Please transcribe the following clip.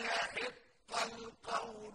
يحق القول